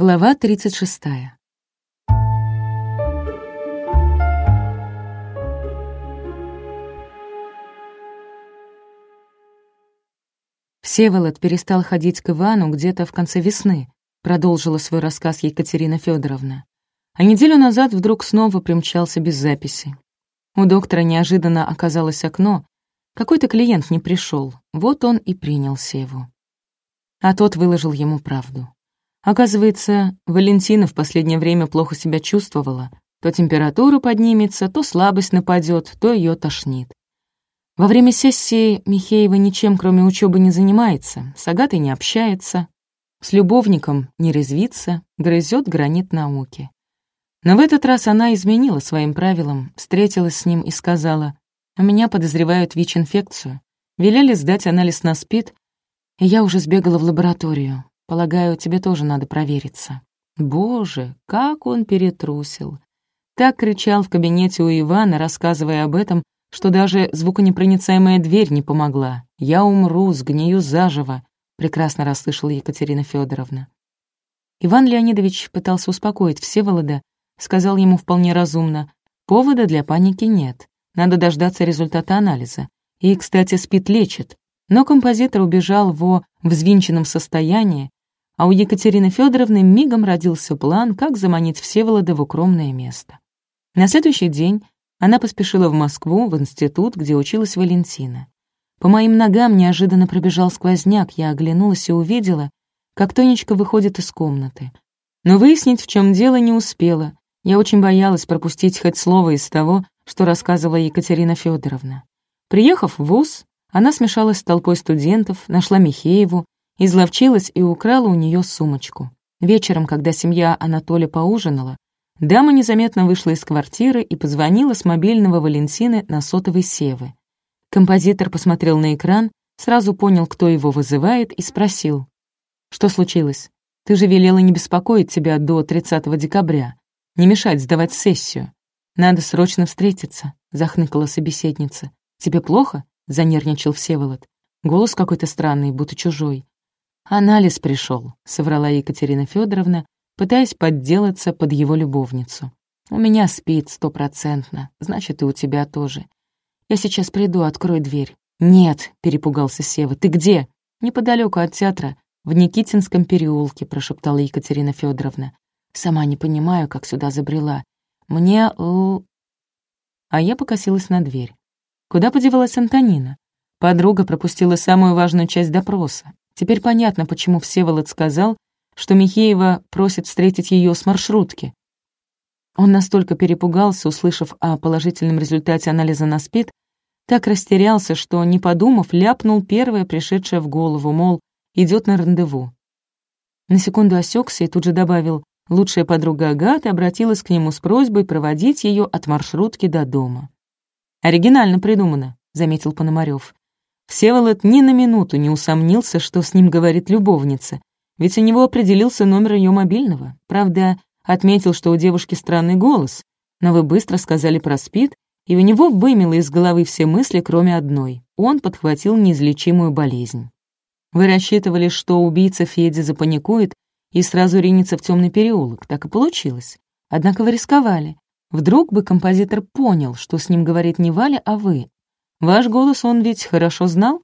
Глава 36. Всеволод перестал ходить к Ивану где-то в конце весны, продолжила свой рассказ Екатерина Федоровна. А неделю назад вдруг снова примчался без записи. У доктора неожиданно оказалось окно. Какой-то клиент не пришел, вот он и принял Севу. А тот выложил ему правду. Оказывается, Валентина в последнее время плохо себя чувствовала. То температура поднимется, то слабость нападет, то ее тошнит. Во время сессии Михеева ничем, кроме учебы, не занимается, с Агатой не общается, с любовником не резвится, грызет гранит науки. Но в этот раз она изменила своим правилам, встретилась с ним и сказала, «У меня подозревают ВИЧ-инфекцию. Велели сдать анализ на СПИД, и я уже сбегала в лабораторию. Полагаю, тебе тоже надо провериться». Боже, как он перетрусил. Так кричал в кабинете у Ивана, рассказывая об этом, что даже звуконепроницаемая дверь не помогла. «Я умру, сгнию заживо», — прекрасно расслышала Екатерина Федоровна. Иван Леонидович пытался успокоить Всеволода, сказал ему вполне разумно, «Повода для паники нет, надо дождаться результата анализа. И, кстати, спит лечит». Но композитор убежал во взвинченном состоянии, а у Екатерины Федоровны мигом родился план, как заманить Всеволода в укромное место. На следующий день она поспешила в Москву, в институт, где училась Валентина. По моим ногам неожиданно пробежал сквозняк, я оглянулась и увидела, как Тонечка выходит из комнаты. Но выяснить, в чем дело, не успела. Я очень боялась пропустить хоть слово из того, что рассказывала Екатерина Федоровна. Приехав в ВУЗ, она смешалась с толпой студентов, нашла Михееву изловчилась и украла у нее сумочку. Вечером, когда семья Анатолия поужинала, дама незаметно вышла из квартиры и позвонила с мобильного Валентины на сотовый Севы. Композитор посмотрел на экран, сразу понял, кто его вызывает, и спросил. «Что случилось? Ты же велела не беспокоить тебя до 30 декабря, не мешать сдавать сессию. Надо срочно встретиться», — захныкала собеседница. «Тебе плохо?» — занервничал Всеволод. Голос какой-то странный, будто чужой. «Анализ пришел, соврала Екатерина Федоровна, пытаясь подделаться под его любовницу. «У меня спит стопроцентно, значит, и у тебя тоже. Я сейчас приду, открой дверь». «Нет», — перепугался Сева, — «ты где?» «Неподалеку от театра, в Никитинском переулке», — прошептала Екатерина Федоровна. «Сама не понимаю, как сюда забрела. Мне л...» А я покосилась на дверь. Куда подевалась Антонина? Подруга пропустила самую важную часть допроса. Теперь понятно, почему Всеволод сказал, что Михеева просит встретить ее с маршрутки. Он настолько перепугался, услышав о положительном результате анализа на СПИД, так растерялся, что, не подумав, ляпнул первое пришедшее в голову, мол, идет на рандеву. На секунду осекся и тут же добавил, лучшая подруга Агаты обратилась к нему с просьбой проводить ее от маршрутки до дома. «Оригинально придумано», — заметил Пономарев. Всеволод ни на минуту не усомнился, что с ним говорит любовница, ведь у него определился номер ее мобильного. Правда, отметил, что у девушки странный голос, но вы быстро сказали про СПИД, и у него вымело из головы все мысли, кроме одной. Он подхватил неизлечимую болезнь. Вы рассчитывали, что убийца Феди запаникует и сразу ринется в темный переулок. Так и получилось. Однако вы рисковали. Вдруг бы композитор понял, что с ним говорит не Валя, а вы, Ваш голос он ведь хорошо знал?»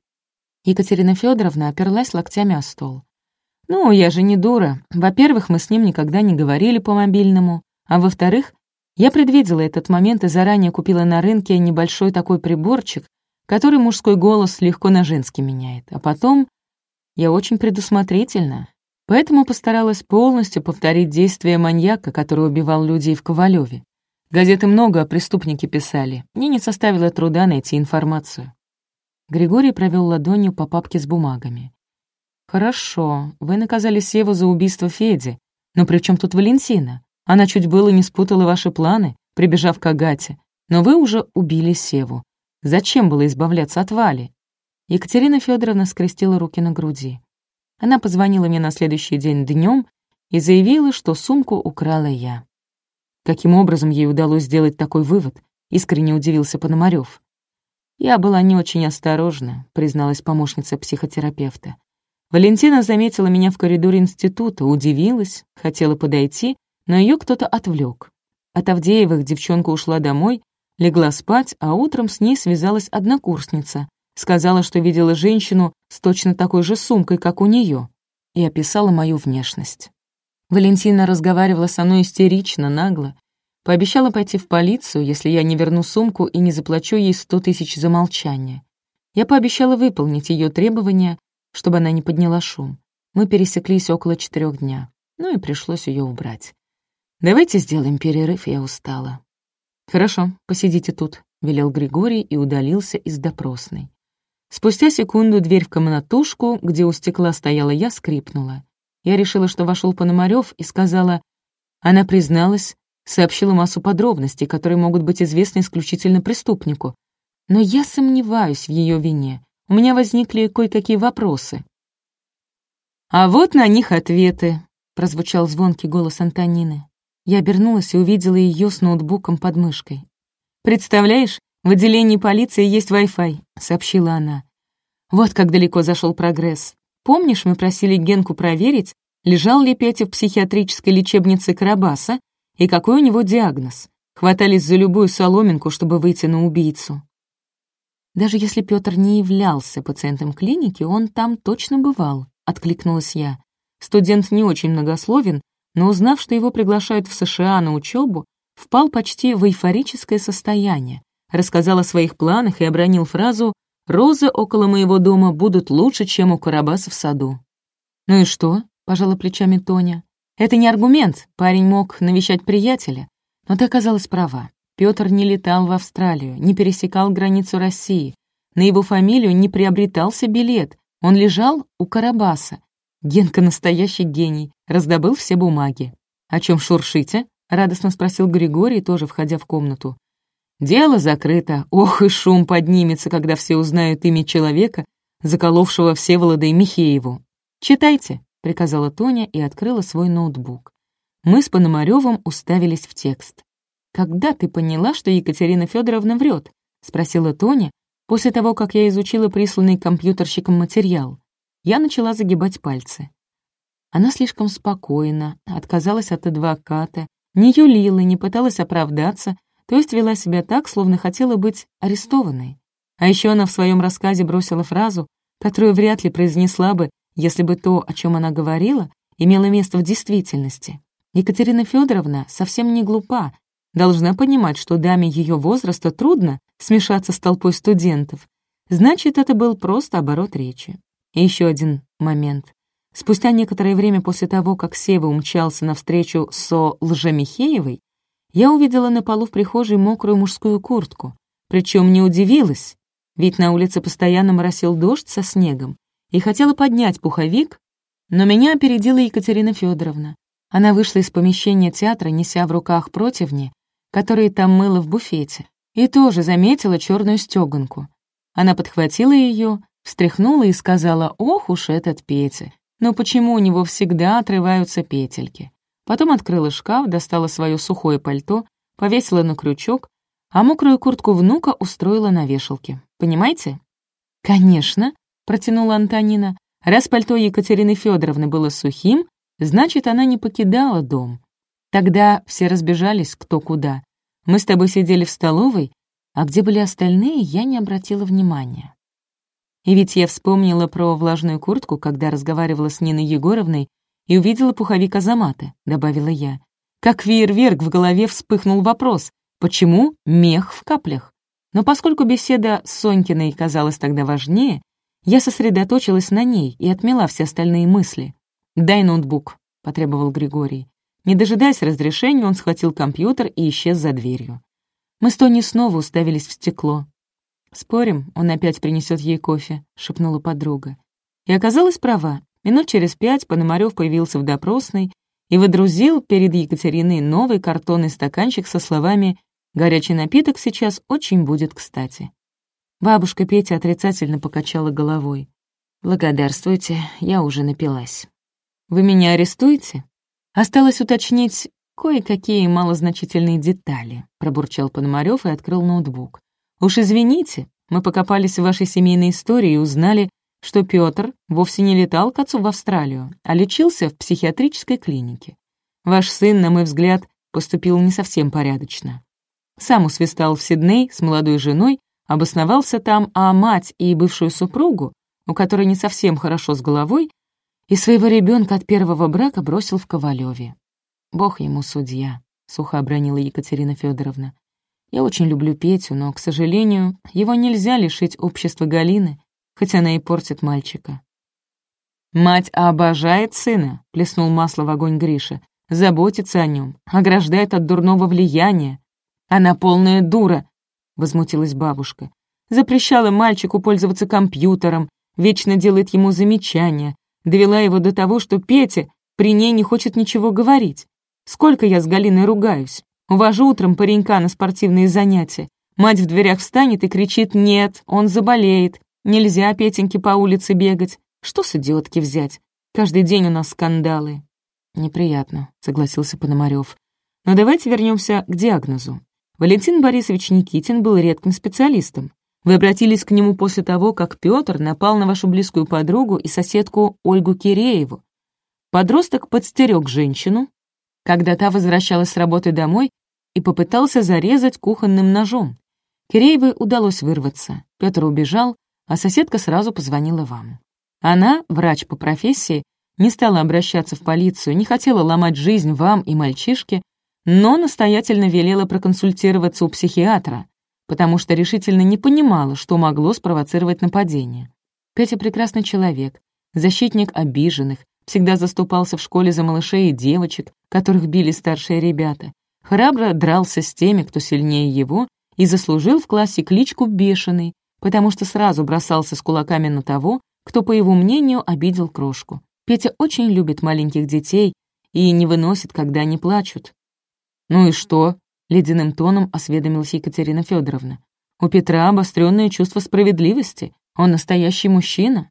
Екатерина Федоровна оперлась локтями о стол. «Ну, я же не дура. Во-первых, мы с ним никогда не говорили по мобильному, а во-вторых, я предвидела этот момент и заранее купила на рынке небольшой такой приборчик, который мужской голос легко на женский меняет. А потом я очень предусмотрительна, поэтому постаралась полностью повторить действия маньяка, который убивал людей в Ковалеве. Газеты много о преступнике писали. Мне не составило труда найти информацию. Григорий провел ладонью по папке с бумагами. «Хорошо, вы наказали Севу за убийство Феди. Но при чем тут Валентина? Она чуть было не спутала ваши планы, прибежав к Агате. Но вы уже убили Севу. Зачем было избавляться от Вали?» Екатерина Федоровна скрестила руки на груди. Она позвонила мне на следующий день днем и заявила, что сумку украла я. Каким образом ей удалось сделать такой вывод? Искренне удивился Пономарёв. «Я была не очень осторожна», — призналась помощница психотерапевта. Валентина заметила меня в коридоре института, удивилась, хотела подойти, но ее кто-то отвлек. От Авдеевых девчонка ушла домой, легла спать, а утром с ней связалась однокурсница. Сказала, что видела женщину с точно такой же сумкой, как у нее, и описала мою внешность. Валентина разговаривала со мной истерично, нагло. Пообещала пойти в полицию, если я не верну сумку и не заплачу ей сто тысяч за молчание. Я пообещала выполнить ее требования, чтобы она не подняла шум. Мы пересеклись около четырех дня, ну и пришлось ее убрать. «Давайте сделаем перерыв, я устала». «Хорошо, посидите тут», — велел Григорий и удалился из допросной. Спустя секунду дверь в комнатушку, где у стекла стояла я, скрипнула. Я решила, что вошел Пономарев, и сказала... Она призналась, сообщила массу подробностей, которые могут быть известны исключительно преступнику. Но я сомневаюсь в ее вине. У меня возникли кое-какие вопросы. «А вот на них ответы», — прозвучал звонкий голос Антонины. Я обернулась и увидела ее с ноутбуком под мышкой. «Представляешь, в отделении полиции есть Wi-Fi», — сообщила она. «Вот как далеко зашел прогресс. Помнишь, мы просили Генку проверить, лежал ли Петя в психиатрической лечебнице Карабаса и какой у него диагноз. Хватались за любую соломинку, чтобы выйти на убийцу. Даже если Петр не являлся пациентом клиники, он там точно бывал, откликнулась я. Студент не очень многословен, но узнав, что его приглашают в США на учебу, впал почти в эйфорическое состояние, рассказал о своих планах и обронил фразу «Розы около моего дома будут лучше, чем у Карабаса в саду». «Ну и что?» — пожала плечами Тоня. «Это не аргумент, парень мог навещать приятеля. Но ты оказалась права. Пётр не летал в Австралию, не пересекал границу России. На его фамилию не приобретался билет. Он лежал у Карабаса. Генка настоящий гений, раздобыл все бумаги. «О чем шуршите?» — радостно спросил Григорий, тоже входя в комнату. Дело закрыто. Ох, и шум поднимется, когда все узнают имя человека, заколовшего Всеволода и Михееву. «Читайте», — приказала Тоня и открыла свой ноутбук. Мы с Пономарёвым уставились в текст. «Когда ты поняла, что Екатерина Федоровна врет?» — спросила Тоня, после того, как я изучила присланный компьютерщиком материал. Я начала загибать пальцы. Она слишком спокойно, отказалась от адвоката, не юлила, не пыталась оправдаться, то есть вела себя так, словно хотела быть арестованной. А еще она в своем рассказе бросила фразу, которую вряд ли произнесла бы, если бы то, о чем она говорила, имело место в действительности. Екатерина Федоровна совсем не глупа, должна понимать, что даме ее возраста трудно смешаться с толпой студентов. Значит, это был просто оборот речи. И еще один момент. Спустя некоторое время после того, как Сева умчался навстречу со Лжемихеевой, я увидела на полу в прихожей мокрую мужскую куртку. Причем не удивилась, ведь на улице постоянно моросил дождь со снегом, и хотела поднять пуховик, но меня опередила Екатерина Федоровна. Она вышла из помещения театра, неся в руках противни, которые там мыла в буфете, и тоже заметила черную стеганку. Она подхватила ее, встряхнула и сказала «Ох уж этот Петя! Но почему у него всегда отрываются петельки?» Потом открыла шкаф, достала свое сухое пальто, повесила на крючок, а мокрую куртку внука устроила на вешалке. Понимаете? «Конечно», — протянула Антонина. «Раз пальто Екатерины Федоровны было сухим, значит, она не покидала дом. Тогда все разбежались кто куда. Мы с тобой сидели в столовой, а где были остальные, я не обратила внимания. И ведь я вспомнила про влажную куртку, когда разговаривала с Ниной Егоровной и увидела пуховик Азамата», — добавила я. Как фейерверк в голове вспыхнул вопрос, почему мех в каплях? Но поскольку беседа с Сонькиной казалась тогда важнее, я сосредоточилась на ней и отмела все остальные мысли. «Дай ноутбук», — потребовал Григорий. Не дожидаясь разрешения, он схватил компьютер и исчез за дверью. Мы с Тони снова уставились в стекло. «Спорим, он опять принесет ей кофе», — шепнула подруга. И оказалась права. Минут через пять Пономарёв появился в допросной и выдрузил перед Екатериной новый картонный стаканчик со словами «Горячий напиток сейчас очень будет кстати». Бабушка Петя отрицательно покачала головой. «Благодарствуйте, я уже напилась». «Вы меня арестуете?» «Осталось уточнить кое-какие малозначительные детали», пробурчал Пономарёв и открыл ноутбук. «Уж извините, мы покопались в вашей семейной истории и узнали, что Пётр вовсе не летал к отцу в Австралию, а лечился в психиатрической клинике. Ваш сын, на мой взгляд, поступил не совсем порядочно. Сам усвистал в Сидней с молодой женой, обосновался там, а мать и бывшую супругу, у которой не совсем хорошо с головой, и своего ребенка от первого брака бросил в Ковалеве. Бог ему судья, сухо обронила Екатерина Федоровна. Я очень люблю Петю, но, к сожалению, его нельзя лишить общества Галины, хоть она и портит мальчика. «Мать обожает сына», — плеснул масло в огонь Гриша заботится о нем, ограждает от дурного влияния. Она полная дура, — возмутилась бабушка. Запрещала мальчику пользоваться компьютером, вечно делает ему замечания, довела его до того, что Петя при ней не хочет ничего говорить. Сколько я с Галиной ругаюсь. Увожу утром паренька на спортивные занятия. Мать в дверях встанет и кричит «Нет, он заболеет, нельзя Петеньке по улице бегать». Что с идиотки взять? Каждый день у нас скандалы. «Неприятно», — согласился Пономарёв. «Но давайте вернемся к диагнозу. Валентин Борисович Никитин был редким специалистом. Вы обратились к нему после того, как Пётр напал на вашу близкую подругу и соседку Ольгу Кирееву. Подросток подстерег женщину, когда та возвращалась с работы домой и попытался зарезать кухонным ножом. Киреевой удалось вырваться, Пётр убежал, а соседка сразу позвонила вам. Она, врач по профессии, не стала обращаться в полицию, не хотела ломать жизнь вам и мальчишке, но настоятельно велела проконсультироваться у психиатра, потому что решительно не понимала, что могло спровоцировать нападение. Петя прекрасный человек, защитник обиженных, всегда заступался в школе за малышей и девочек, которых били старшие ребята, храбро дрался с теми, кто сильнее его, и заслужил в классе кличку «Бешеный», потому что сразу бросался с кулаками на того, кто, по его мнению, обидел крошку. Петя очень любит маленьких детей и не выносит, когда они плачут. «Ну и что?» — ледяным тоном осведомилась Екатерина Федоровна. «У Петра обостренное чувство справедливости. Он настоящий мужчина».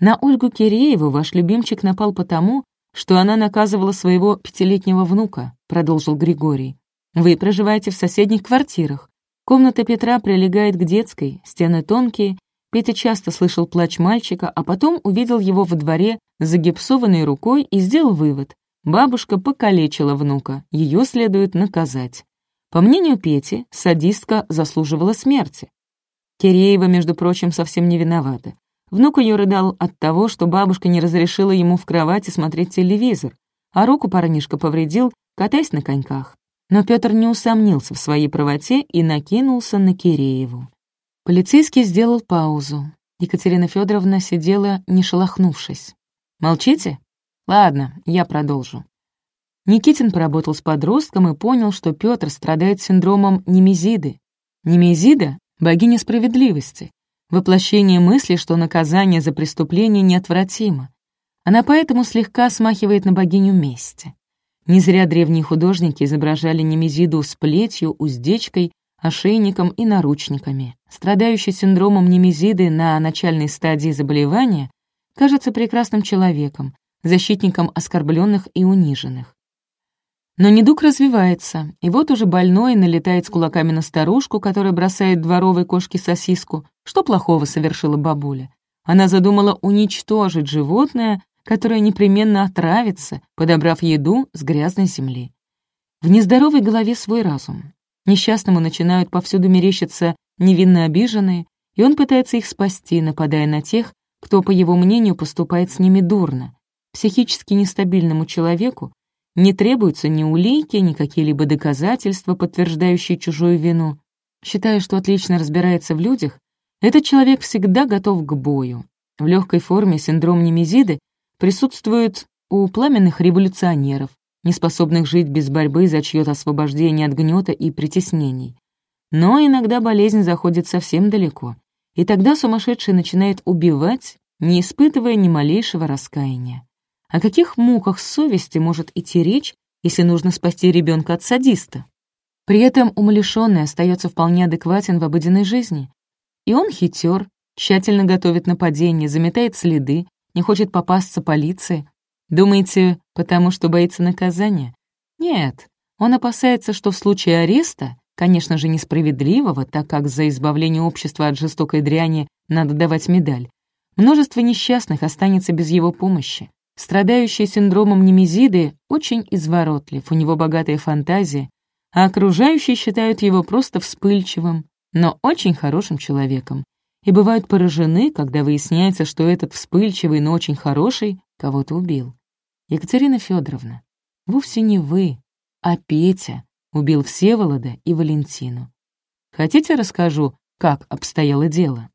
На Ольгу Кирееву ваш любимчик напал потому, что она наказывала своего пятилетнего внука, продолжил Григорий. Вы проживаете в соседних квартирах. Комната Петра прилегает к детской, стены тонкие, Петя часто слышал плач мальчика, а потом увидел его во дворе с загипсованной рукой и сделал вывод. Бабушка покалечила внука, ее следует наказать. По мнению Пети, садистка заслуживала смерти. Киреева, между прочим, совсем не виновата. Внук ее рыдал от того, что бабушка не разрешила ему в кровати смотреть телевизор, а руку парнишка повредил, катаясь на коньках. Но Петр не усомнился в своей правоте и накинулся на Кирееву. Полицейский сделал паузу. Екатерина Федоровна сидела, не шелохнувшись. «Молчите? Ладно, я продолжу». Никитин поработал с подростком и понял, что Петр страдает синдромом Немезиды. Немезида — богиня справедливости, воплощение мысли, что наказание за преступление неотвратимо. Она поэтому слегка смахивает на богиню мести. Не зря древние художники изображали Немезиду с плетью, уздечкой ошейником и наручниками. Страдающий синдромом немезиды на начальной стадии заболевания кажется прекрасным человеком, защитником оскорбленных и униженных. Но недуг развивается, и вот уже больной налетает с кулаками на старушку, которая бросает дворовой кошке сосиску. Что плохого совершила бабуля? Она задумала уничтожить животное, которое непременно отравится, подобрав еду с грязной земли. В нездоровой голове свой разум. Несчастному начинают повсюду мерещиться невинно обиженные, и он пытается их спасти, нападая на тех, кто, по его мнению, поступает с ними дурно. Психически нестабильному человеку не требуются ни улики, ни какие-либо доказательства, подтверждающие чужую вину. Считая, что отлично разбирается в людях, этот человек всегда готов к бою. В легкой форме синдром Немезиды присутствует у пламенных революционеров, неспособных жить без борьбы за чьё-то освобождение от гнета и притеснений. Но иногда болезнь заходит совсем далеко, и тогда сумасшедший начинает убивать, не испытывая ни малейшего раскаяния. О каких муках совести может идти речь, если нужно спасти ребенка от садиста? При этом умалишенный остается вполне адекватен в обыденной жизни. И он хитер, тщательно готовит нападение, заметает следы, не хочет попасться полиции, Думаете, потому что боится наказания? Нет, он опасается, что в случае ареста, конечно же несправедливого, так как за избавление общества от жестокой дряни надо давать медаль, Множество несчастных останется без его помощи. Страдающий синдромом Немезиды очень изворотлив, у него богатая фантазия, а окружающие считают его просто вспыльчивым, но очень хорошим человеком, и бывают поражены, когда выясняется, что этот вспыльчивый, но очень хороший кого-то убил. Екатерина Федоровна, вовсе не вы, а Петя убил Всеволода и Валентину. Хотите, расскажу, как обстояло дело?